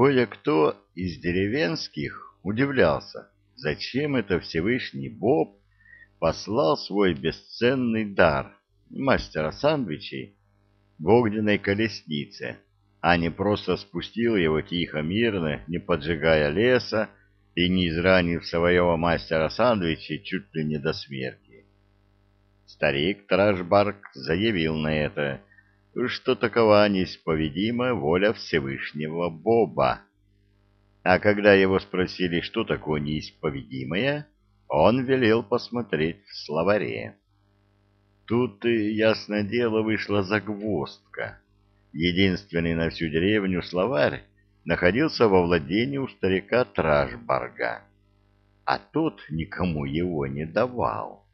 Кое-кто из деревенских удивлялся, зачем это Всевышний Боб послал свой бесценный дар мастера сандвичей в огненной колеснице, а не просто спустил его тихо, мирно, не поджигая леса и не изранив своего мастера сандвичей чуть ли не до смерти. Старик Трашбарк заявил на это, что такова неисповедимая воля Всевышнего Боба. А когда его спросили, что такое неисповедимое, он велел посмотреть в словаре. Тут, ясно дело, вышла загвоздка. Единственный на всю деревню словарь находился во владении у старика Тражбарга, а тот никому его не давал.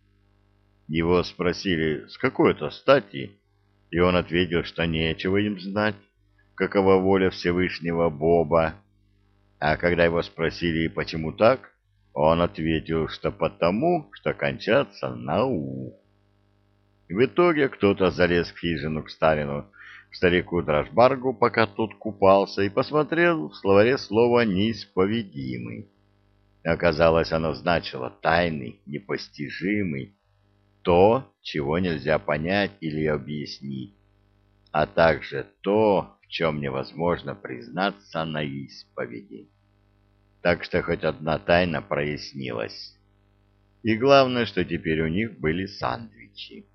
Его спросили, с какой-то стати, и он ответил, что нечего им знать, какова воля Всевышнего Боба. А когда его спросили, почему так, он ответил, что потому, что кончаться на. В итоге кто-то залез в хижину к Сталину, к старику Дрожбаргу, пока тот купался, и посмотрел в словаре слово «неисповедимый». Оказалось, оно значило «тайный», «непостижимый», то, чего нельзя понять или объяснить, а также то, в чем невозможно признаться на исповеди так что хоть одна тайна прояснилась. И главное, что теперь у них были сандвичи.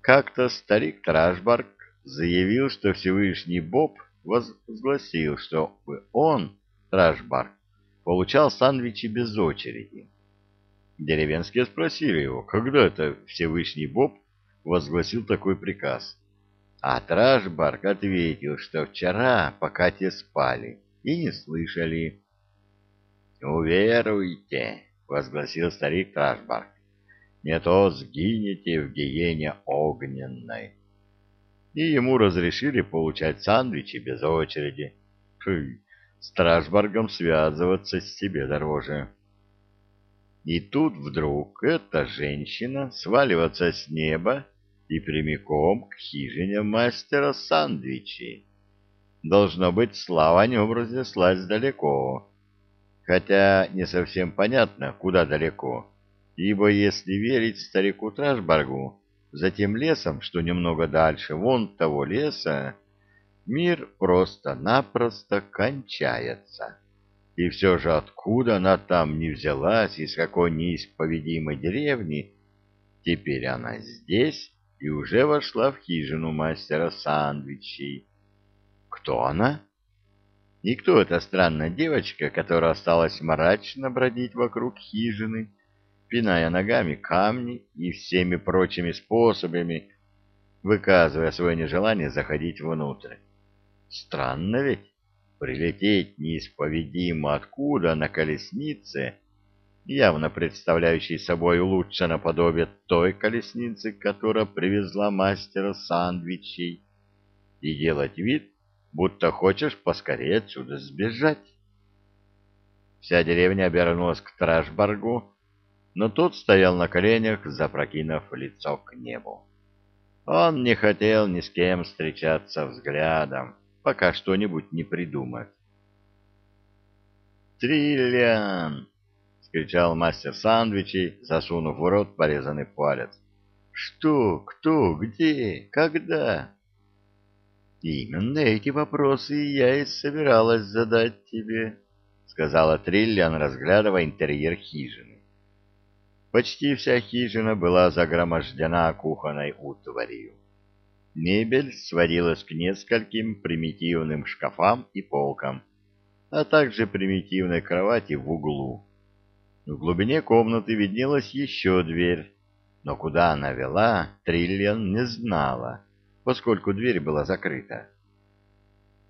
Как-то старик Тражбарк заявил, что Всевышний Боб возгласил, что он, Тражбарк, получал сандвичи без очереди. Деревенские спросили его, когда это Всевышний Боб возгласил такой приказ. А Тражбарк ответил, что вчера, пока те спали, и не слышали, «Уверуйте!» — возгласил старик Трашбарк. «Не то сгинете в гиене огненной». И ему разрешили получать сандвичи без очереди. Фу, с Трашбаргом связываться с себе дороже. И тут вдруг эта женщина сваливаться с неба и прямиком к хижине мастера сандвичей. Должно быть, слава о нем разнеслась далеко хотя не совсем понятно, куда далеко, ибо если верить старику Трашбаргу, за тем лесом, что немного дальше вон того леса, мир просто-напросто кончается. И все же откуда она там не взялась, из какой неисповедимой деревни, теперь она здесь и уже вошла в хижину мастера сандвичей. Кто она? И кто эта странная девочка, которая осталась мрачно бродить вокруг хижины, пиная ногами камни и всеми прочими способами, выказывая свое нежелание заходить внутрь? Странно ведь, прилететь неисповедимо откуда на колеснице, явно представляющей собой лучше наподобие той колесницы, которая привезла мастера сандвичей, и делать вид, будто хочешь поскорее отсюда сбежать. Вся деревня обернулась к Трашбаргу, но тот стоял на коленях, запрокинув лицо к небу. Он не хотел ни с кем встречаться взглядом, пока что-нибудь не придумает. «Триллиан!» — скричал мастер сандвичей, засунув в рот порезанный палец. «Что? Кто? Где? Когда?» Именно эти вопросы я и собиралась задать тебе, сказала Триллиан, разглядывая интерьер хижины. Почти вся хижина была загромождена кухонной утварью. Мебель сводилась к нескольким примитивным шкафам и полкам, а также примитивной кровати в углу. В глубине комнаты виднелась еще дверь, но куда она вела, Триллиан не знала поскольку дверь была закрыта.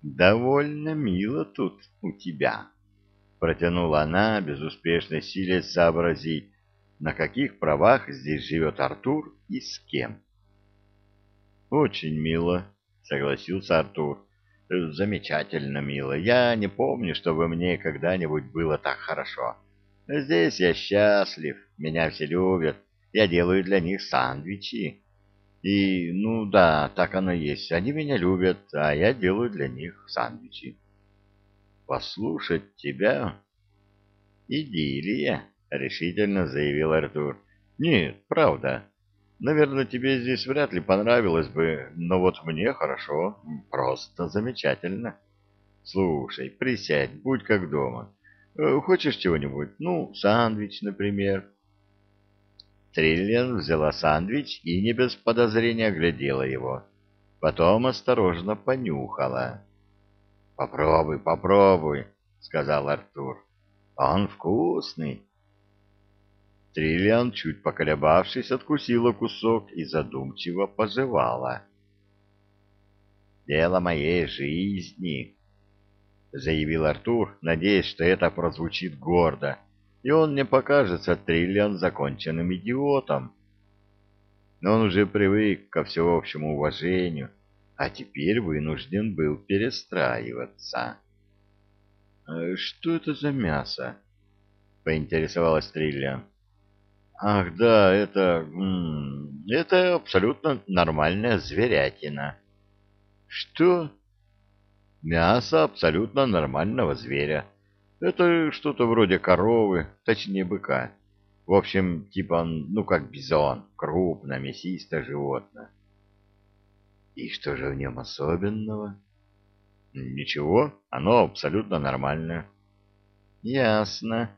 «Довольно мило тут у тебя», — протянула она, безуспешно силясь сообразить, на каких правах здесь живет Артур и с кем. «Очень мило», — согласился Артур. «Замечательно мило. Я не помню, чтобы мне когда-нибудь было так хорошо. Здесь я счастлив, меня все любят, я делаю для них сандвичи». И, ну да, так оно есть. Они меня любят, а я делаю для них сандвичи. послушать тебя... Идиллия, — решительно заявил Артур. Нет, правда. Наверное, тебе здесь вряд ли понравилось бы, но вот мне хорошо, просто замечательно. Слушай, присядь, будь как дома. Э, хочешь чего-нибудь? Ну, сандвич, например. Триллиан взяла сандвич и не без подозрения глядела его. Потом осторожно понюхала. «Попробуй, попробуй», — сказал Артур. «Он вкусный». Триллиан, чуть поколебавшись, откусила кусок и задумчиво пожевала. «Дело моей жизни», — заявил Артур, надеясь, что это прозвучит гордо, и он не покажется Триллиан законченным идиотом. Но он уже привык ко всеобщему уважению, а теперь вынужден был перестраиваться. «Э, «Что это за мясо?» — поинтересовалась Триллиан. «Ах, да, это... это абсолютно нормальная зверятина». «Что?» «Мясо абсолютно нормального зверя. Это что-то вроде коровы, точнее быка. В общем, типа, ну, как бизон, крупное, мясистое животное». И что же в нем особенного? Ничего, оно абсолютно нормальное. Ясно.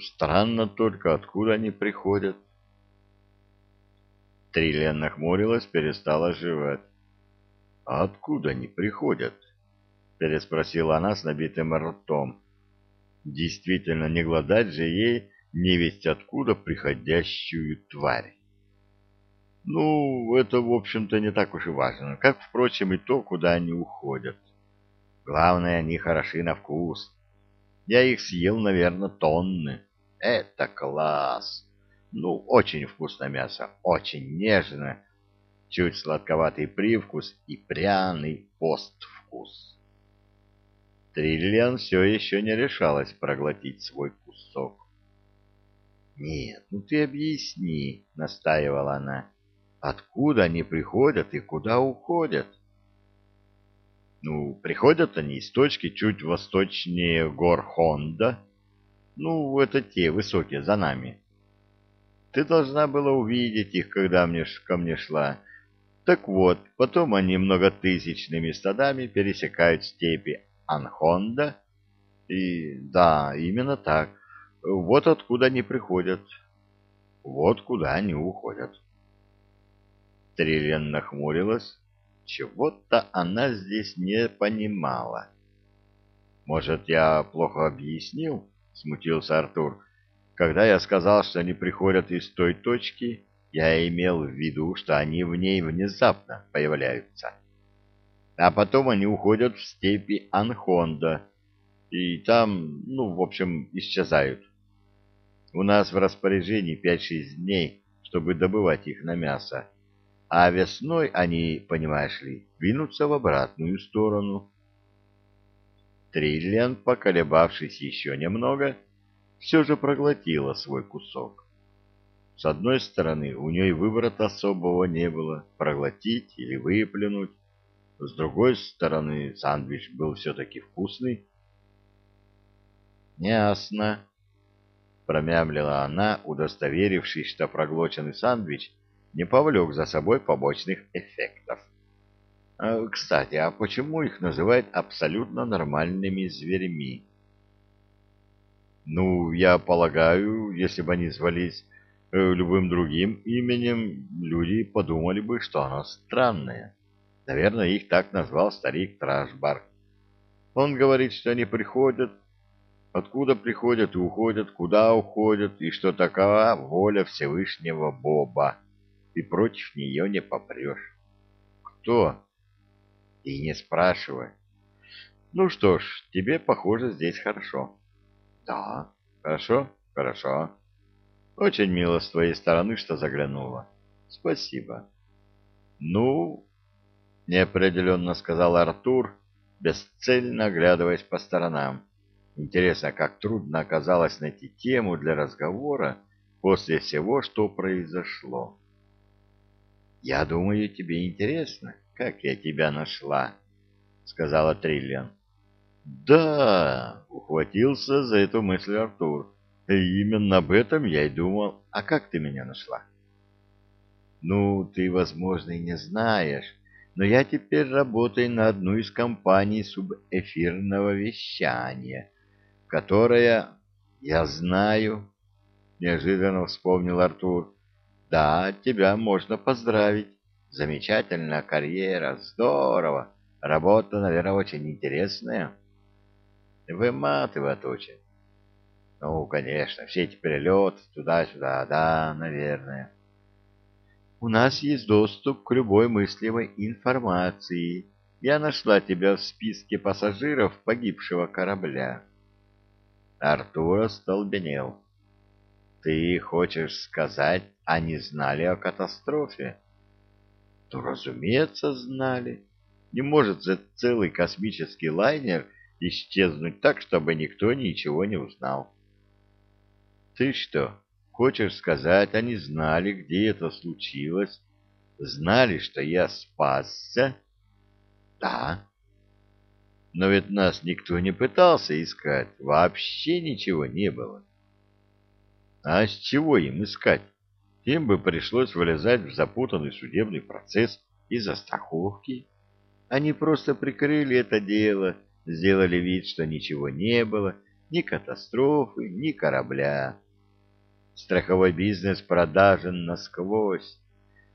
Странно только, откуда они приходят. Триллиан нахмурилась, перестала жевать. «А откуда они приходят?» — переспросила она с набитым ртом. «Действительно, не гладать же ей невесть откуда приходящую тварь». Ну, это, в общем-то, не так уж и важно, как, впрочем, и то, куда они уходят. Главное, они хороши на вкус. Я их съел, наверное, тонны. Это класс! Ну, очень вкусное мясо, очень нежное, чуть сладковатый привкус и пряный поствкус. Триллиан все еще не решалась проглотить свой кусок. «Нет, ну ты объясни», — настаивала она откуда они приходят и куда уходят. Ну, приходят они из точки чуть восточнее гор Хонда. Ну, это те высокие, за нами. Ты должна была увидеть их, когда мне, ко мне шла. Так вот, потом они многотысячными стадами пересекают степи Анхонда. И да, именно так. Вот откуда они приходят. Вот куда они уходят. Триллиан нахмурилась. Чего-то она здесь не понимала. «Может, я плохо объяснил?» — смутился Артур. «Когда я сказал, что они приходят из той точки, я имел в виду, что они в ней внезапно появляются. А потом они уходят в степи Анхонда, и там, ну, в общем, исчезают. У нас в распоряжении пять-шесть дней, чтобы добывать их на мясо а весной они, понимаешь ли, двинутся в обратную сторону. Триллиан, поколебавшись еще немного, все же проглотила свой кусок. С одной стороны, у нее выбора особого не было — проглотить или выплюнуть. С другой стороны, сандвич был все-таки вкусный. «Ясно», — промямлила она, удостоверившись, что проглоченный сандвич — не повлек за собой побочных эффектов. А, кстати, а почему их называют абсолютно нормальными зверями? Ну, я полагаю, если бы они звались э, любым другим именем, люди подумали бы, что оно странное. Наверное, их так назвал старик Трашбарк. Он говорит, что они приходят, откуда приходят и уходят, куда уходят, и что такова воля Всевышнего Боба и против нее не попрешь. Кто? И не спрашивай. Ну что ж, тебе, похоже, здесь хорошо. Да, хорошо, хорошо. Очень мило с твоей стороны, что заглянула. Спасибо. Ну, неопределенно сказал Артур, бесцельно оглядываясь по сторонам. Интересно, как трудно оказалось найти тему для разговора после всего, что произошло. «Я думаю, тебе интересно, как я тебя нашла», — сказала Триллиан. Да, ухватился за эту мысль Артур. И именно об этом я и думал. А как ты меня нашла? Ну, ты, возможно, и не знаешь, но я теперь работаю на одну из компаний субэфирного вещания, которая... Я знаю, неожиданно вспомнил Артур. Да, тебя можно поздравить. Замечательная карьера, здорово. Работа, наверное, очень интересная. Выматывает очень. Ну, конечно, все эти перелеты туда-сюда, да, наверное. У нас есть доступ к любой мыслимой информации. Я нашла тебя в списке пассажиров погибшего корабля. Артур остолбенел. Ты хочешь сказать, они знали о катастрофе? То, разумеется, знали. Не может же целый космический лайнер исчезнуть так, чтобы никто ничего не узнал. Ты что, хочешь сказать, они знали, где это случилось? Знали, что я спасся? Да. Но ведь нас никто не пытался искать, вообще ничего не было. А с чего им искать? Им бы пришлось вылезать в запутанный судебный процесс из-за страховки. Они просто прикрыли это дело, сделали вид, что ничего не было, ни катастрофы, ни корабля. Страховой бизнес продажен насквозь.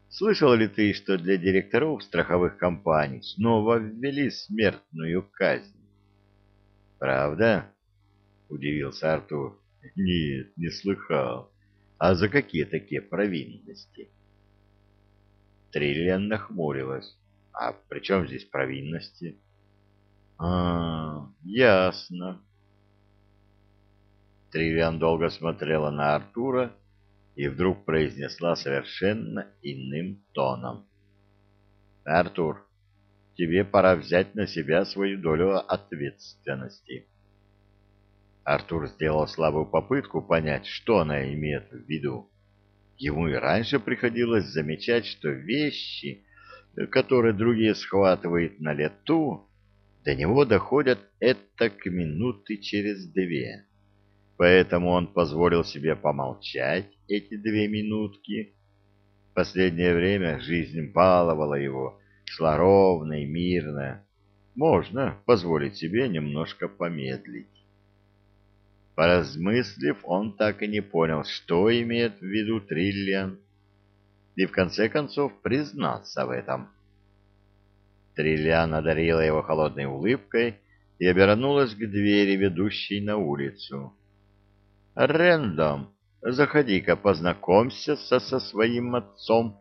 Слышал ли ты, что для директоров страховых компаний снова ввели смертную казнь? Правда? Удивился Артур. Нет, не слыхал. А за какие такие провинности? Триллиан нахмурилась. А при чем здесь провинности? А, ясно. Триллиан долго смотрела на Артура и вдруг произнесла совершенно иным тоном. «Артур, тебе пора взять на себя свою долю ответственности». Артур сделал слабую попытку понять, что она имеет в виду. Ему и раньше приходилось замечать, что вещи, которые другие схватывают на лету, до него доходят это к минуты через две поэтому он позволил себе помолчать эти две минутки. Последнее время жизнь баловала его, шла ровно и мирно. Можно позволить себе немножко помедлить. Поразмыслив, он так и не понял, что имеет в виду Триллиан, и в конце концов признаться в этом. Триллиан одарила его холодной улыбкой и обернулась к двери, ведущей на улицу. Рэндом, заходи-ка познакомься со, со своим отцом.